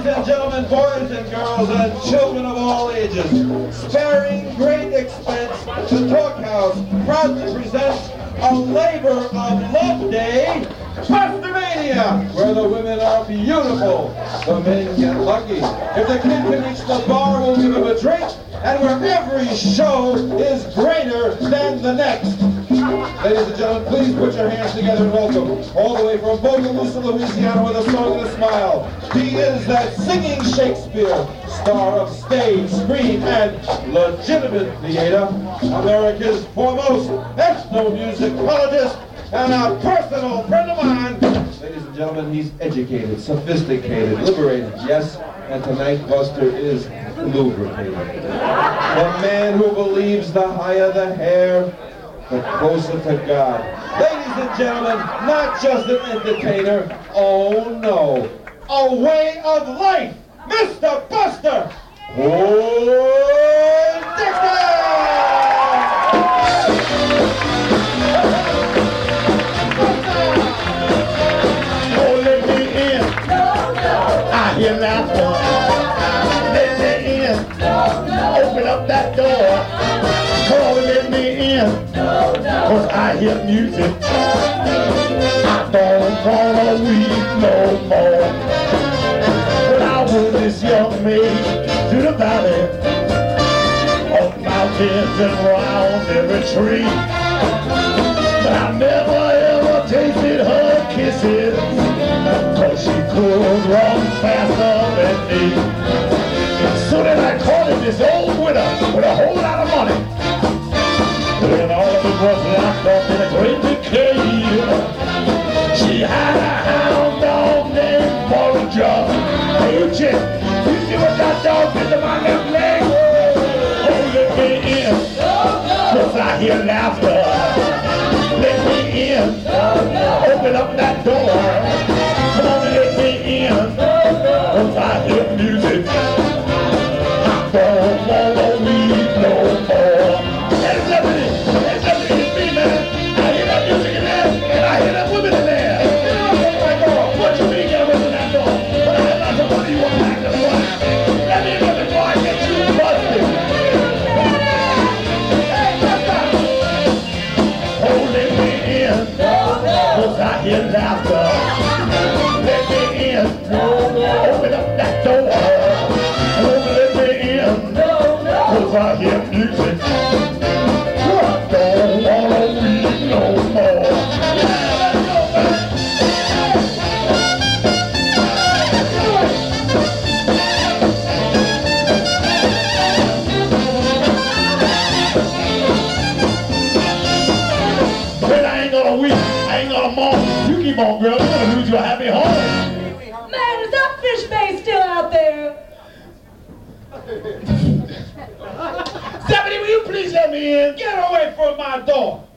ladies and gentlemen, boys and girls, and children of all ages, sparing great expense, the Talkhouse proudly presents a labor of love day, Bustermania, where the women are beautiful, the men get lucky. If the kid can reach the bar, we'll give him a drink, and where every show is greater than the next. Ladies and gentlemen, please put your hands together and welcome, all the way from Bogalusa, Louisiana, with a song and a smile. He is that singing Shakespeare, star of stage, screen, and legitimate theater, America's foremost ethnomusicologist, and a personal friend of mine. Ladies and gentlemen, he's educated, sophisticated, liberated, yes, and tonight Buster is lubricated. The man who believes the higher the hair, the closer to God. Ladies and gentlemen, not just an entertainer, oh no, a way of life, Mr. Buster Oh, let me in. I hear laughter. Let me in. Open up that door. Come on, me Cause I hear music. I don't wanna weep no more. When I was this young maid to the valley of mountains and round every tree. But I never ever tasted her kisses Cause she could run faster than me So then I courted this old widow with a was locked up in a great big cave She had a hound dog named Bulger Hey you chick, you see what that dog did to my left leg? Oh let me in Cause I hear laughter let me in. Open up that door. Come on cause I hear music. I don't wanna weep no more. Yeah, let's go, man. But I ain't gonna weep, I ain't gonna mourn. You keep on, girl, you're gonna lose your happy home. Man, is that fish bait still out there? Stephanie, will you please let me in? Get away from my door!